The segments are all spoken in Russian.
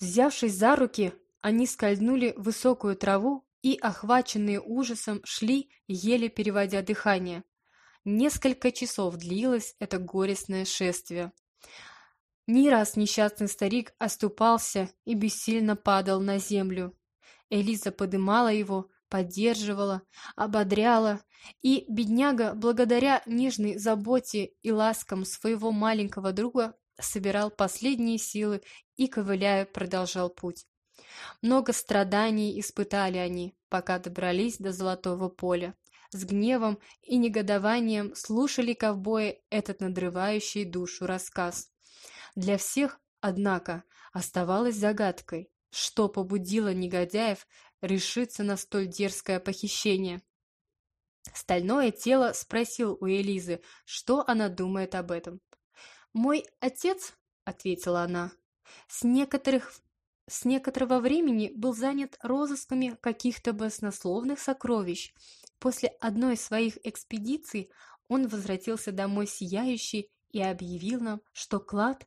Взявшись за руки, они скользнули высокую траву и, охваченные ужасом, шли, еле переводя дыхание. Несколько часов длилось это горестное шествие. Не раз несчастный старик оступался и бессильно падал на землю. Элиза подымала его, поддерживала, ободряла, и бедняга, благодаря нежной заботе и ласкам своего маленького друга, собирал последние силы и, ковыляя, продолжал путь. Много страданий испытали они, пока добрались до Золотого поля. С гневом и негодованием слушали ковбои этот надрывающий душу рассказ. Для всех, однако, оставалось загадкой, что побудило негодяев решиться на столь дерзкое похищение. Стальное тело спросил у Элизы, что она думает об этом. «Мой отец», — ответила она, — «с некоторых с некоторого времени был занят розысками каких-то баснословных сокровищ. После одной из своих экспедиций он возвратился домой сияющий и объявил нам, что клад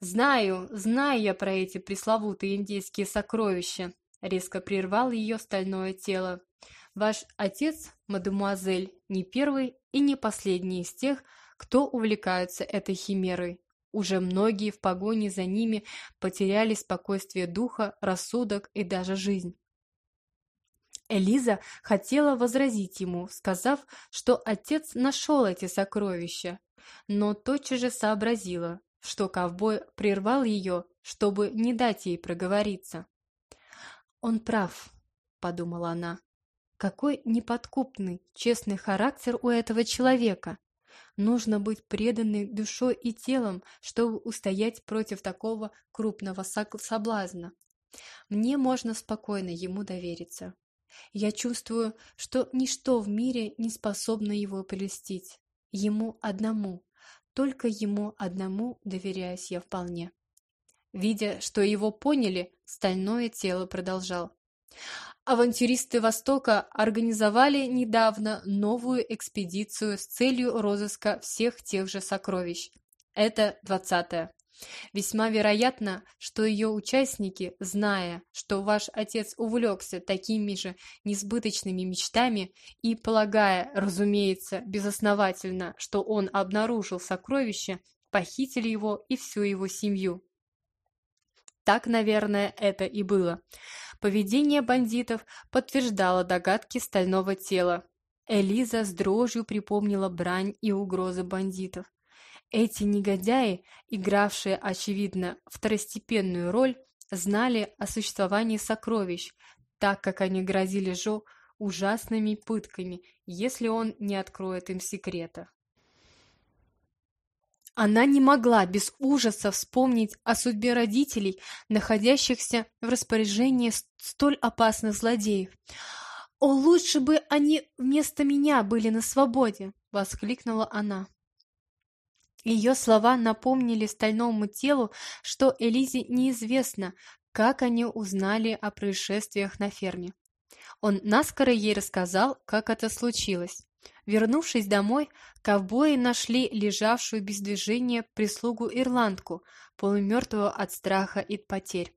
«Знаю, знаю я про эти пресловутые индейские сокровища», — резко прервал ее стальное тело. «Ваш отец, мадемуазель, не первый и не последний из тех, кто увлекаются этой химерой. Уже многие в погоне за ними потеряли спокойствие духа, рассудок и даже жизнь. Элиза хотела возразить ему, сказав, что отец нашел эти сокровища, но тотчас же сообразила, что ковбой прервал ее, чтобы не дать ей проговориться. «Он прав», — подумала она. «Какой неподкупный, честный характер у этого человека! Нужно быть преданной душой и телом, чтобы устоять против такого крупного соблазна. Мне можно спокойно ему довериться. Я чувствую, что ничто в мире не способно его прелестить. Ему одному, только ему одному доверяюсь я вполне. Видя, что его поняли, стальное тело продолжал. Авантюристы Востока организовали недавно новую экспедицию с целью розыска всех тех же сокровищ. Это двадцатая. Весьма вероятно, что ее участники, зная, что ваш отец увлекся такими же несбыточными мечтами и полагая, разумеется, безосновательно, что он обнаружил сокровище, похитили его и всю его семью. Так, наверное, это и было. Поведение бандитов подтверждало догадки стального тела. Элиза с дрожью припомнила брань и угрозы бандитов. Эти негодяи, игравшие, очевидно, второстепенную роль, знали о существовании сокровищ, так как они грозили Жо ужасными пытками, если он не откроет им секрета. Она не могла без ужаса вспомнить о судьбе родителей, находящихся в распоряжении столь опасных злодеев. «О, лучше бы они вместо меня были на свободе!» — воскликнула она. Ее слова напомнили стальному телу, что Элизе неизвестно, как они узнали о происшествиях на ферме. Он наскоро ей рассказал, как это случилось. Вернувшись домой, ковбои нашли лежавшую без движения прислугу-ирландку, полумертвую от страха и потерь.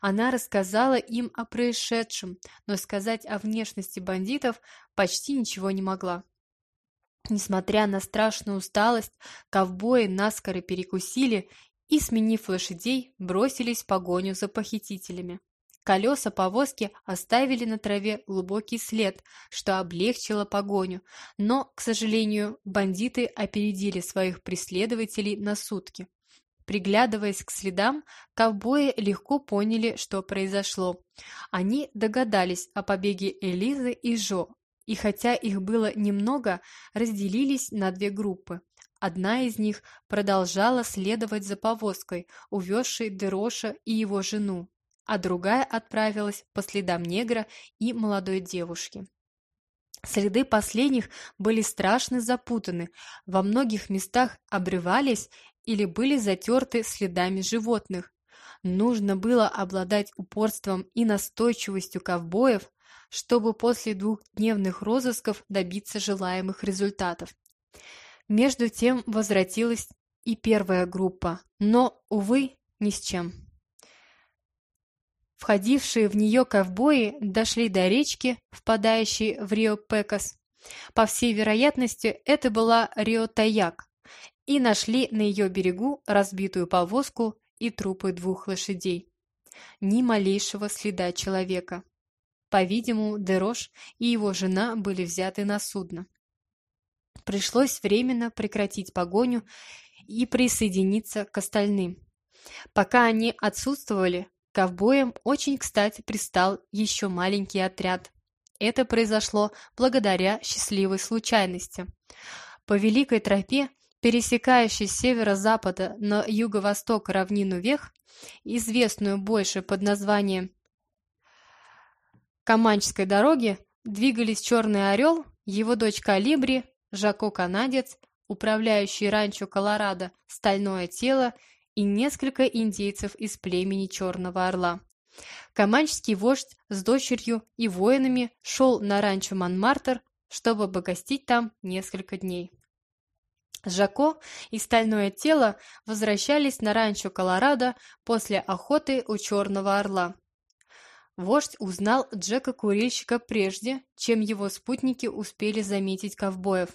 Она рассказала им о происшедшем, но сказать о внешности бандитов почти ничего не могла. Несмотря на страшную усталость, ковбои наскоро перекусили и, сменив лошадей, бросились в погоню за похитителями. Колеса повозки оставили на траве глубокий след, что облегчило погоню, но, к сожалению, бандиты опередили своих преследователей на сутки. Приглядываясь к следам, ковбои легко поняли, что произошло. Они догадались о побеге Элизы и Жо, и хотя их было немного, разделились на две группы. Одна из них продолжала следовать за повозкой, увезшей Дероша и его жену а другая отправилась по следам негра и молодой девушки. Следы последних были страшно запутаны, во многих местах обрывались или были затерты следами животных. Нужно было обладать упорством и настойчивостью ковбоев, чтобы после двухдневных розысков добиться желаемых результатов. Между тем возвратилась и первая группа, но, увы, ни с чем. Входившие в нее ковбои дошли до речки, впадающей в Рио-Пекас. По всей вероятности, это была Рио-Таяк, и нашли на ее берегу разбитую повозку и трупы двух лошадей. Ни малейшего следа человека. По-видимому, Дерош и его жена были взяты на судно. Пришлось временно прекратить погоню и присоединиться к остальным. Пока они отсутствовали, ковбоям очень кстати пристал еще маленький отряд. Это произошло благодаря счастливой случайности. По Великой тропе, пересекающей с северо-запада на юго-восток равнину Вех, известную больше под названием Каманчской дороги, двигались Черный Орел, его дочь Калибри, Жако-канадец, управляющий ранчо Колорадо «Стальное тело» и несколько индейцев из племени Черного Орла. Команческий вождь с дочерью и воинами шел на ранчо Монмартр, чтобы погостить там несколько дней. Жако и Стальное тело возвращались на ранчо Колорадо после охоты у Черного Орла. Вождь узнал Джека-курильщика прежде, чем его спутники успели заметить ковбоев.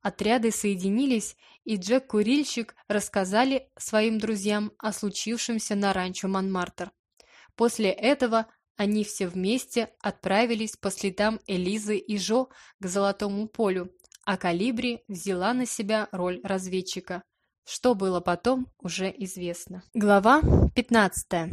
Отряды соединились, и Джек-курильщик рассказали своим друзьям о случившемся на ранчо Монмартр. После этого они все вместе отправились по следам Элизы и Жо к Золотому полю, а Калибри взяла на себя роль разведчика. Что было потом, уже известно. Глава 15.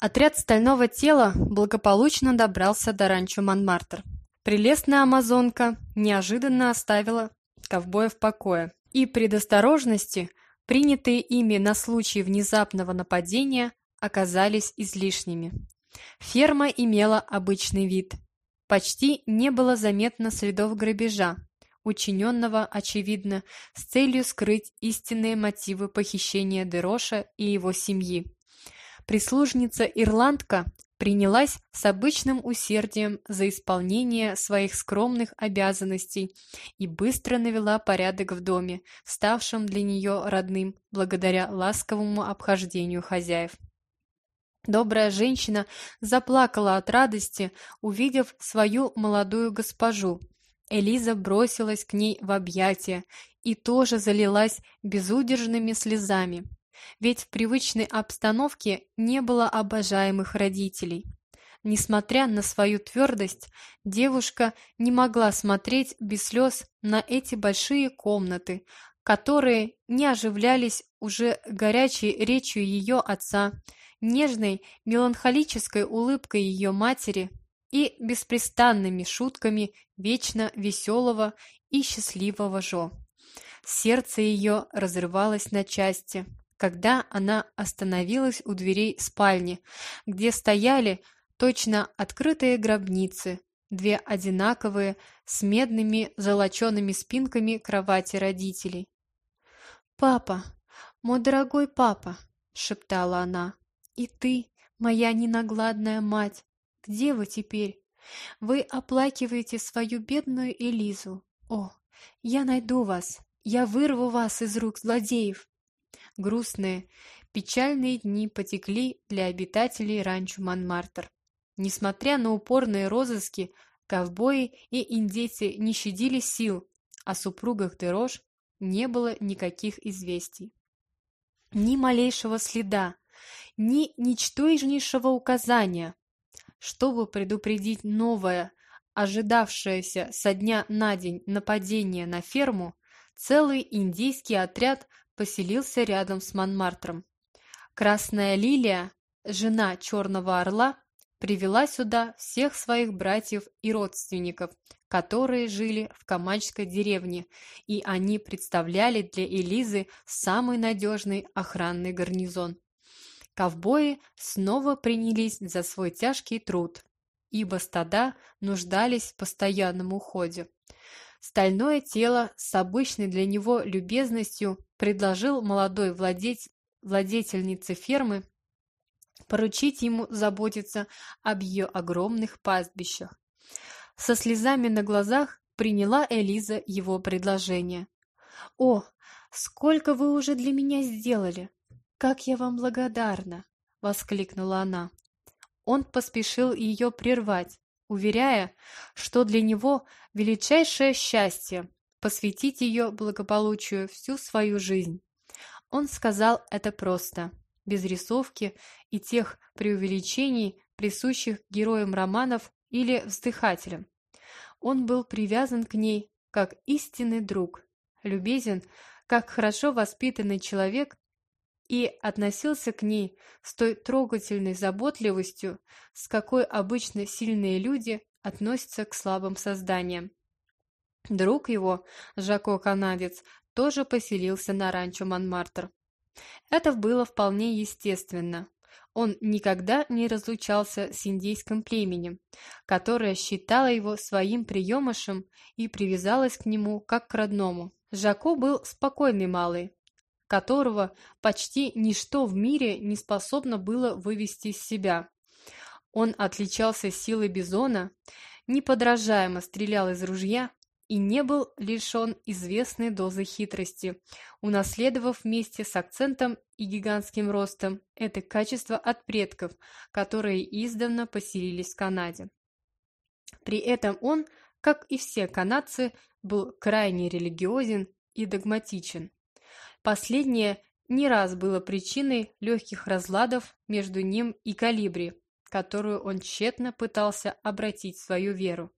Отряд стального тела благополучно добрался до ранчо Монмартр. Прелестная амазонка неожиданно оставила ковбоя в покое, и предосторожности, принятые ими на случай внезапного нападения, оказались излишними. Ферма имела обычный вид. Почти не было заметно следов грабежа, учиненного, очевидно, с целью скрыть истинные мотивы похищения Дероша и его семьи. Прислужница-ирландка принялась с обычным усердием за исполнение своих скромных обязанностей и быстро навела порядок в доме, ставшем для нее родным благодаря ласковому обхождению хозяев. Добрая женщина заплакала от радости, увидев свою молодую госпожу. Элиза бросилась к ней в объятия и тоже залилась безудержными слезами ведь в привычной обстановке не было обожаемых родителей. Несмотря на свою твердость, девушка не могла смотреть без слез на эти большие комнаты, которые не оживлялись уже горячей речью ее отца, нежной меланхолической улыбкой ее матери и беспрестанными шутками вечно веселого и счастливого Жо. Сердце ее разрывалось на части, когда она остановилась у дверей спальни, где стояли точно открытые гробницы, две одинаковые, с медными золочеными спинками кровати родителей. «Папа, мой дорогой папа!» — шептала она. «И ты, моя ненагладная мать, где вы теперь? Вы оплакиваете свою бедную Элизу. О, я найду вас, я вырву вас из рук злодеев!» Грустные, печальные дни потекли для обитателей ранчо Монмартр. Несмотря на упорные розыски, ковбои и индейцы не щадили сил, о супругах Дерош не было никаких известий. Ни малейшего следа, ни ничтожнейшего указания. Чтобы предупредить новое, ожидавшееся со дня на день нападение на ферму, целый индийский отряд поселился рядом с Монмартром. Красная лилия, жена Черного Орла, привела сюда всех своих братьев и родственников, которые жили в Камачской деревне, и они представляли для Элизы самый надежный охранный гарнизон. Ковбои снова принялись за свой тяжкий труд, ибо стада нуждались в постоянном уходе. Стальное тело с обычной для него любезностью предложил молодой владеть, владетельнице фермы поручить ему заботиться об ее огромных пастбищах. Со слезами на глазах приняла Элиза его предложение. «О, сколько вы уже для меня сделали! Как я вам благодарна!» — воскликнула она. он поспешил ее прервать, уверяя, что для него величайшее счастье посвятить ее благополучию всю свою жизнь. Он сказал это просто, без рисовки и тех преувеличений, присущих героям романов или вздыхателям. Он был привязан к ней как истинный друг, любезен, как хорошо воспитанный человек и относился к ней с той трогательной заботливостью, с какой обычно сильные люди относятся к слабым созданиям. Друг его, Жако-канадец, тоже поселился на ранчо Монмартр. Это было вполне естественно. Он никогда не разлучался с индейским племенем, которое считало его своим приемышем и привязалось к нему как к родному. Жако был спокойный малый, которого почти ничто в мире не способно было вывести из себя. Он отличался силой бизона, неподражаемо стрелял из ружья и не был лишен известной дозы хитрости, унаследовав вместе с акцентом и гигантским ростом это качество от предков, которые издавна поселились в Канаде. При этом он, как и все канадцы, был крайне религиозен и догматичен. Последнее не раз было причиной легких разладов между ним и Калибри, которую он тщетно пытался обратить в свою веру.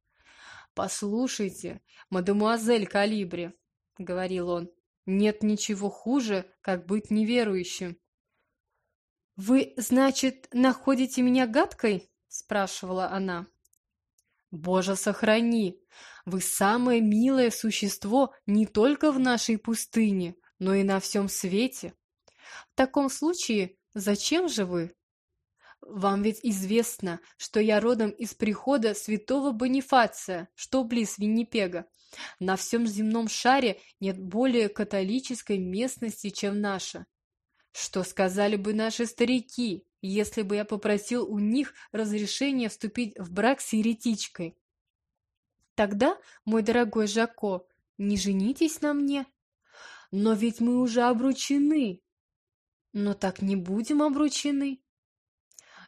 «Послушайте, мадемуазель Калибри», — говорил он, — «нет ничего хуже, как быть неверующим». «Вы, значит, находите меня гадкой?» — спрашивала она. «Боже, сохрани! Вы самое милое существо не только в нашей пустыне, но и на всем свете. В таком случае, зачем же вы?» Вам ведь известно, что я родом из прихода святого Бонифация, что близ Виннипега. На всем земном шаре нет более католической местности, чем наша. Что сказали бы наши старики, если бы я попросил у них разрешения вступить в брак с еретичкой? Тогда, мой дорогой Жако, не женитесь на мне. Но ведь мы уже обручены. Но так не будем обручены.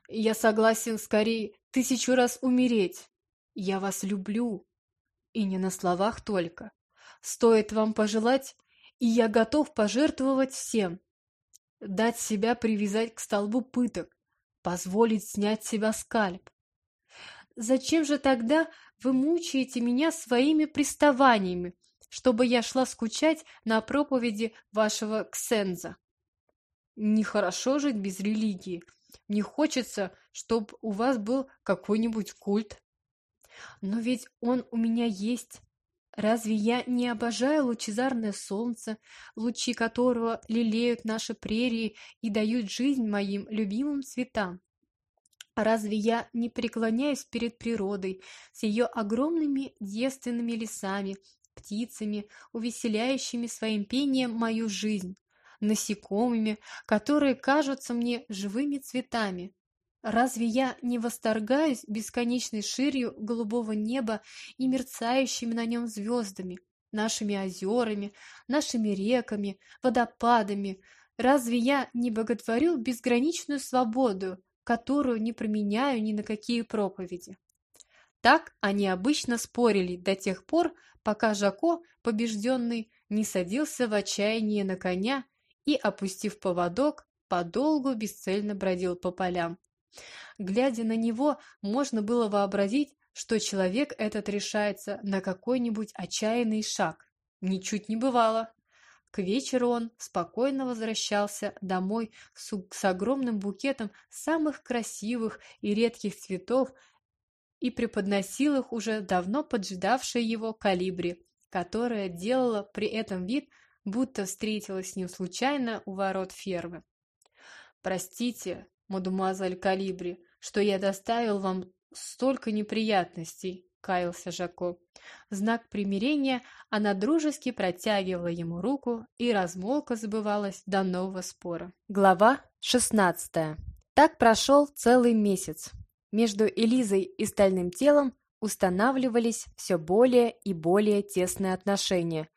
Я согласен скорее тысячу раз умереть. Я вас люблю. И не на словах только. Стоит вам пожелать, и я готов пожертвовать всем. Дать себя привязать к столбу пыток, позволить снять себя скальп. Зачем же тогда вы мучаете меня своими приставаниями, чтобы я шла скучать на проповеди вашего ксенза? Нехорошо жить без религии, не хочется, чтобы у вас был какой-нибудь культ. Но ведь он у меня есть. Разве я не обожаю лучезарное солнце, лучи которого лелеют наши прерии и дают жизнь моим любимым цветам? Разве я не преклоняюсь перед природой с ее огромными девственными лесами, птицами, увеселяющими своим пением мою жизнь? насекомыми, которые кажутся мне живыми цветами. Разве я не восторгаюсь бесконечной ширью голубого неба и мерцающими на нем звездами, нашими озерами, нашими реками, водопадами? Разве я не боготворю безграничную свободу, которую не променяю ни на какие проповеди? Так они обычно спорили до тех пор, пока Жако, побежденный, не садился в отчаяние на коня и, опустив поводок, подолгу бесцельно бродил по полям. Глядя на него, можно было вообразить, что человек этот решается на какой-нибудь отчаянный шаг. Ничуть не бывало. К вечеру он спокойно возвращался домой с, с огромным букетом самых красивых и редких цветов и преподносил их уже давно поджидавшей его калибри, которая делала при этом вид, будто встретилась с ним случайно у ворот фермы. «Простите, мадемуазель Калибри, что я доставил вам столько неприятностей», — каялся Жако. В знак примирения она дружески протягивала ему руку, и размолка забывалась до нового спора. Глава шестнадцатая. Так прошел целый месяц. Между Элизой и Стальным телом устанавливались все более и более тесные отношения,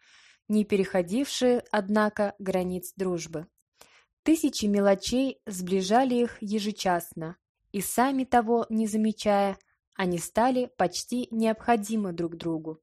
не переходившие, однако, границ дружбы. Тысячи мелочей сближали их ежечасно, и сами того не замечая, они стали почти необходимы друг другу.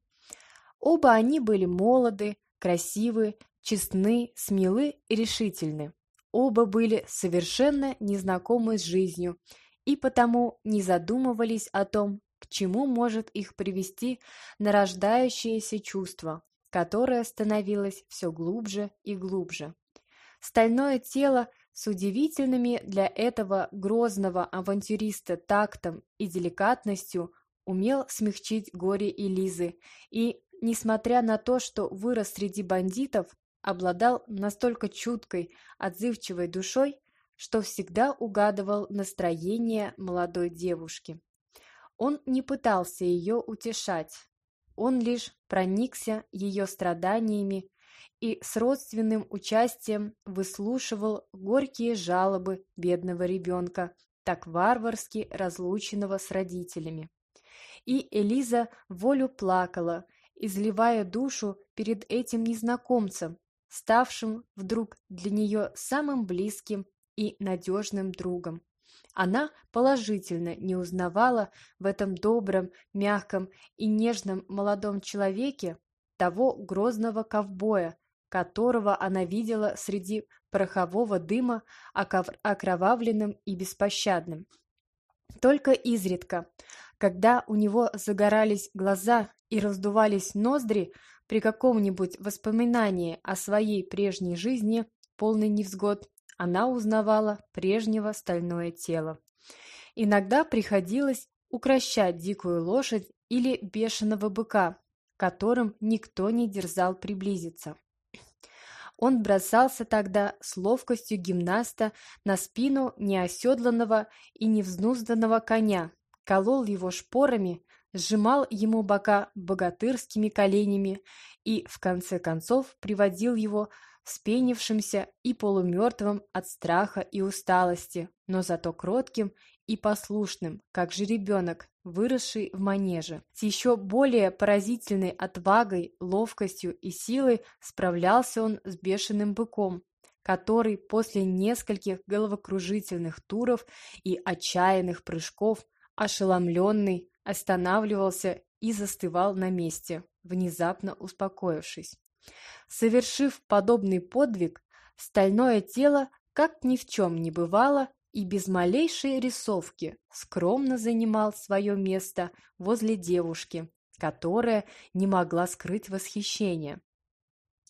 Оба они были молоды, красивы, честны, смелы и решительны. Оба были совершенно незнакомы с жизнью и потому не задумывались о том, к чему может их привести нарождающееся чувство, которое становилось все глубже и глубже. Стальное тело с удивительными для этого грозного авантюриста тактом и деликатностью умел смягчить горе Элизы и, несмотря на то, что вырос среди бандитов, обладал настолько чуткой, отзывчивой душой, что всегда угадывал настроение молодой девушки. Он не пытался ее утешать, он лишь проникся ее страданиями и с родственным участием выслушивал горькие жалобы бедного ребенка, так варварски разлученного с родителями. И Элиза волю плакала, изливая душу перед этим незнакомцем, ставшим вдруг для нее самым близким и надежным другом. Она положительно не узнавала в этом добром, мягком и нежном молодом человеке того грозного ковбоя, которого она видела среди порохового дыма окровавленным и беспощадным. Только изредка, когда у него загорались глаза и раздувались ноздри при каком-нибудь воспоминании о своей прежней жизни, полной невзгод, она узнавала прежнего стальное тело. Иногда приходилось укращать дикую лошадь или бешеного быка, которым никто не дерзал приблизиться. Он бросался тогда с ловкостью гимнаста на спину неоседланного и невзнузданного коня, колол его шпорами, сжимал ему бока богатырскими коленями и, в конце концов, приводил его вспенившимся и полумертвым от страха и усталости, но зато кротким и послушным, как же ребенок, выросший в манеже. С еще более поразительной отвагой, ловкостью и силой справлялся он с бешеным быком, который после нескольких головокружительных туров и отчаянных прыжков, ошеломленный, останавливался и застывал на месте, внезапно успокоившись. Совершив подобный подвиг, стальное тело, как ни в чем не бывало, и без малейшей рисовки скромно занимал свое место возле девушки, которая не могла скрыть восхищение.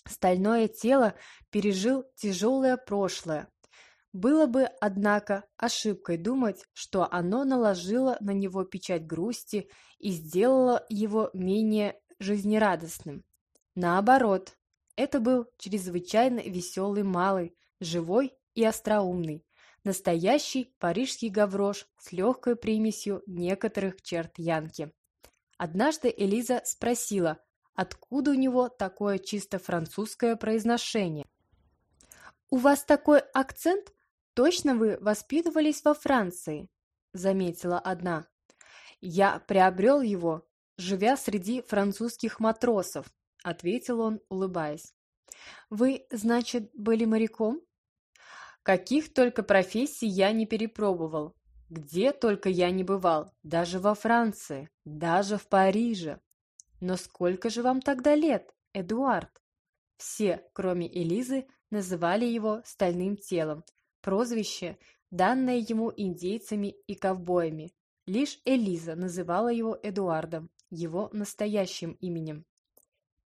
Стальное тело пережил тяжелое прошлое. Было бы, однако, ошибкой думать, что оно наложило на него печать грусти и сделало его менее жизнерадостным. Наоборот, это был чрезвычайно веселый малый, живой и остроумный, настоящий парижский гаврош с легкой примесью некоторых черт Янки. Однажды Элиза спросила, откуда у него такое чисто французское произношение. «У вас такой акцент? Точно вы воспитывались во Франции?» – заметила одна. «Я приобрел его, живя среди французских матросов», ответил он, улыбаясь. Вы, значит, были моряком? Каких только профессий я не перепробовал. Где только я не бывал, даже во Франции, даже в Париже. Но сколько же вам тогда лет, Эдуард? Все, кроме Элизы, называли его «стальным телом», прозвище, данное ему индейцами и ковбоями. Лишь Элиза называла его Эдуардом, его настоящим именем.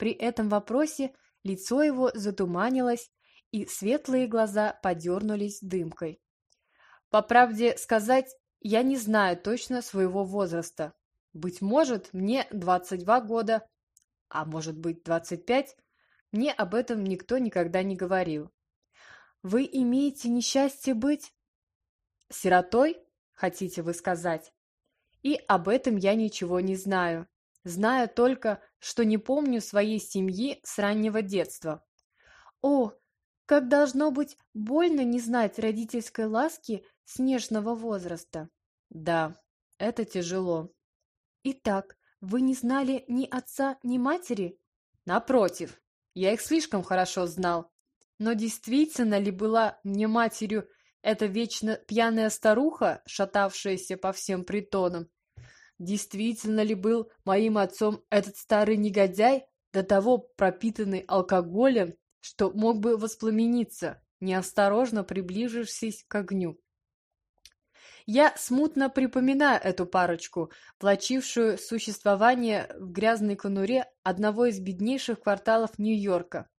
При этом вопросе лицо его затуманилось, и светлые глаза подернулись дымкой. По правде сказать, я не знаю точно своего возраста. Быть может, мне 22 года, а может быть 25. Мне об этом никто никогда не говорил. Вы имеете несчастье быть сиротой, хотите вы сказать? И об этом я ничего не знаю. Знаю только, что не помню своей семьи с раннего детства. О, как должно быть больно не знать родительской ласки с нежного возраста. Да, это тяжело. Итак, вы не знали ни отца, ни матери? Напротив, я их слишком хорошо знал. Но действительно ли была мне матерью эта вечно пьяная старуха, шатавшаяся по всем притонам? Действительно ли был моим отцом этот старый негодяй, до того пропитанный алкоголем, что мог бы воспламениться, неосторожно приближившись к огню? Я смутно припоминаю эту парочку, влачившую существование в грязной конуре одного из беднейших кварталов Нью-Йорка.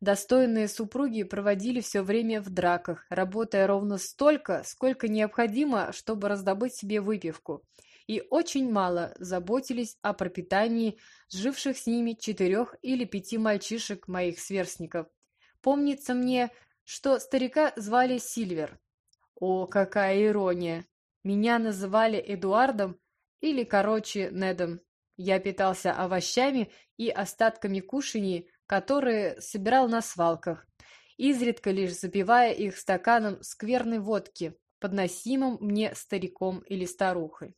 Достойные супруги проводили все время в драках, работая ровно столько, сколько необходимо, чтобы раздобыть себе выпивку, и очень мало заботились о пропитании живших с ними четырех или пяти мальчишек моих сверстников. Помнится мне, что старика звали Сильвер. О, какая ирония! Меня называли Эдуардом или, короче, Недом. Я питался овощами и остатками кушаний, которые собирал на свалках, изредка лишь запивая их стаканом скверной водки, подносимым мне стариком или старухой.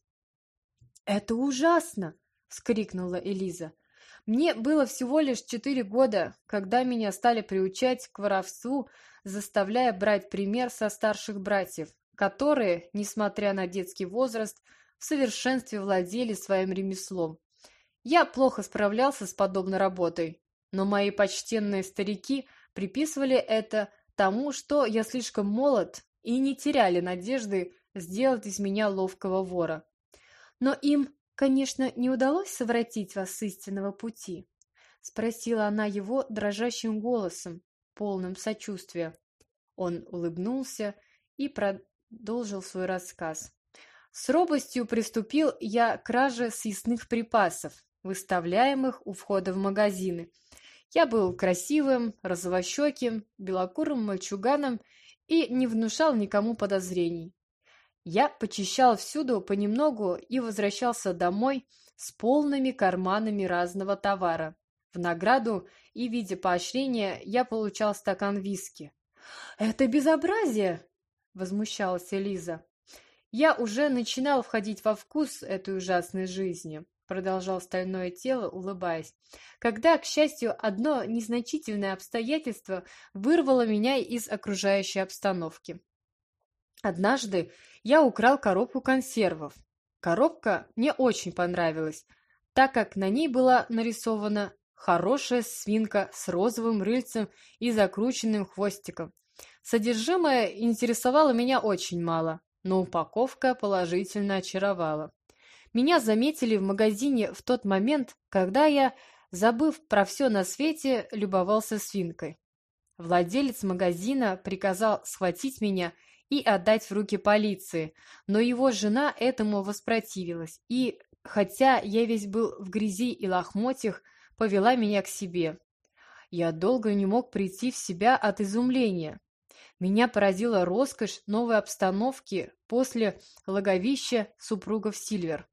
«Это ужасно!» — вскрикнула Элиза. «Мне было всего лишь четыре года, когда меня стали приучать к воровству, заставляя брать пример со старших братьев, которые, несмотря на детский возраст, в совершенстве владели своим ремеслом. Я плохо справлялся с подобной работой, но мои почтенные старики приписывали это тому, что я слишком молод и не теряли надежды сделать из меня ловкого вора. Но им, конечно, не удалось совратить вас с истинного пути, спросила она его дрожащим голосом, полным сочувствия. Он улыбнулся и продолжил свой рассказ. С робостью приступил я к краже съестных припасов, выставляемых у входа в магазины, я был красивым, розовощеким, белокурым мальчуганом и не внушал никому подозрений. Я почищал всюду понемногу и возвращался домой с полными карманами разного товара. В награду и в виде поощрения я получал стакан виски. «Это безобразие!» — возмущалась Элиза. Я уже начинал входить во вкус этой ужасной жизни продолжал стальное тело, улыбаясь, когда, к счастью, одно незначительное обстоятельство вырвало меня из окружающей обстановки. Однажды я украл коробку консервов. Коробка мне очень понравилась, так как на ней была нарисована хорошая свинка с розовым рыльцем и закрученным хвостиком. Содержимое интересовало меня очень мало, но упаковка положительно очаровала. Меня заметили в магазине в тот момент, когда я, забыв про все на свете, любовался свинкой. Владелец магазина приказал схватить меня и отдать в руки полиции, но его жена этому воспротивилась и, хотя я весь был в грязи и лохмотьях, повела меня к себе. Я долго не мог прийти в себя от изумления. Меня поразила роскошь новой обстановки после логовища супругов Сильвер.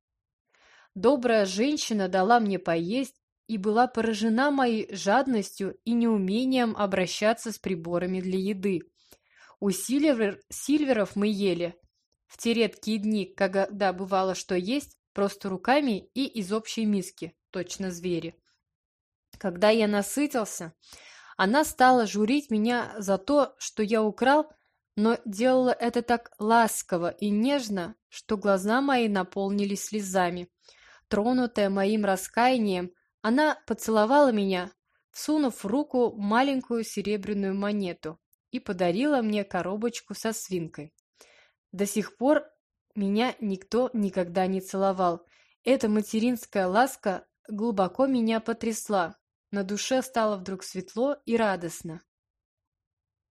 Добрая женщина дала мне поесть и была поражена моей жадностью и неумением обращаться с приборами для еды. У Сильвер... Сильверов мы ели в те редкие дни, когда бывало что есть, просто руками и из общей миски, точно звери. Когда я насытился, она стала журить меня за то, что я украл, но делала это так ласково и нежно, что глаза мои наполнились слезами. Тронутая моим раскаянием, она поцеловала меня, всунув в руку маленькую серебряную монету и подарила мне коробочку со свинкой. До сих пор меня никто никогда не целовал. Эта материнская ласка глубоко меня потрясла. На душе стало вдруг светло и радостно.